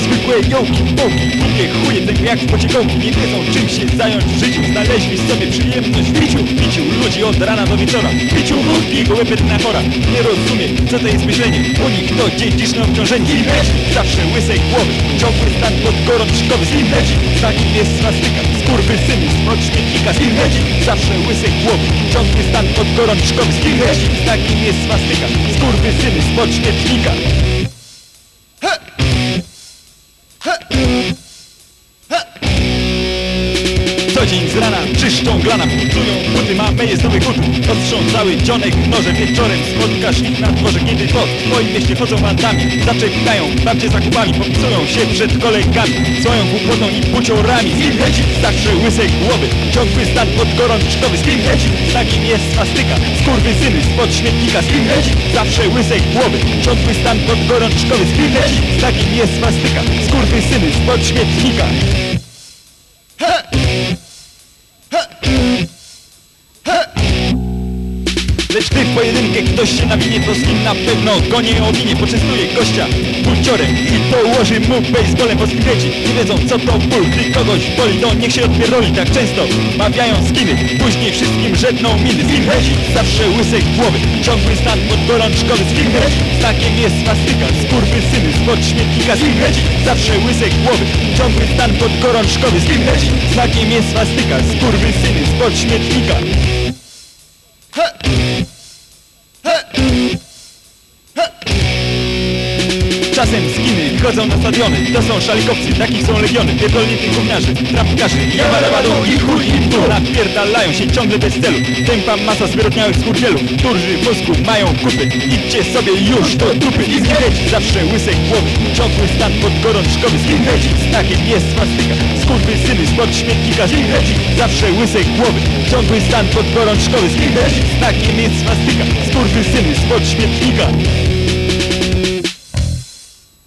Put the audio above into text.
Zwykłe jołki, głupie chuje Tylko jak pociekołki Nie wiedzą czym się zająć w życiu. Znaleźli sobie przyjemność w piciu. Piciu ludzi od rana do wieczora. Piciu ludzi gołębie na chora Nie rozumie co to jest myślenie. U nich to dziedziczne obciążenie. Skinheadzi, zawsze łysej głowy. Ciągły stan podgorączkowy Skinheadzi, takim jest swastyka Skurwy syny spod śmietnika Skinheadzi, zawsze łysej głowy. Ciągły stan podgorączkowy Skinheadzi, takim jest swastyka Skurwy syny spod śmietnika dzień z rana czyszczą glana Czują buty, mamy jest nowy gut Ostrząsały dzionek noże wieczorem Spotkasz ich na dworze, kiedy po twoim mieście chodzą bandami Zaczekają babcie zakupami Popisują się przed kolegami. Swoją głupotą i buciorami Skinheadzi, zawsze łysej głowy. Ciągły stan podgorączkowy Skinheadzi, takim jest swastyka. Skurwy syny spod śmietnika. Skinheadzi, zawsze łysej głowy. Ciągły stan podgorączkowy Skinheadzi, takim jest swastyka. Skurwy syny spod śmietnika Lecz gdy w pojedynkę ktoś się nawinie To z kim na pewno go nie ominie Poczęstuje gościa buciorem I położy mu baseballem Bo skinheadzi nie wiedzą co to ból Gdy kogoś boli to niech się odpierdoli. Tak często mawiają skiny Później wszystkim żedną miny. Skinheadzi zawsze łyse głowy Ciągły stan podgorączkowy. Skinheadzi znakiem jest swastyka Skurwy syny spod śmietnika Skinheadzi zawsze łyse głowy Ciągły stan podgorączkowy. Skinheadzi znakiem jest swastyka Skurwy syny spod śmietnika Huh. Czasem skiny chodzą na stadiony. To są szalikowcy, takich są legiony. Pierdolniętych gówniarzy, trampkarzy Jabadabadu i chuj i tu. Napierdalają się ciągle bez celu. Tępa masa zwyrodniałych skurwielów Którzy w mózgu mają kupy. Idźcie sobie już do dupy. Skinheadzi, zawsze łyse głowy. Ciągły stan podgorączkowy Skinheadzi, znakiem jest swastyka. Skurwy syny spod śmietnika Skinheadzi, zawsze łyse głowy. Ciągły stan podgorączkowy Skinheadzi, znakiem jest swastyka. Skurwy syny spod śmietnika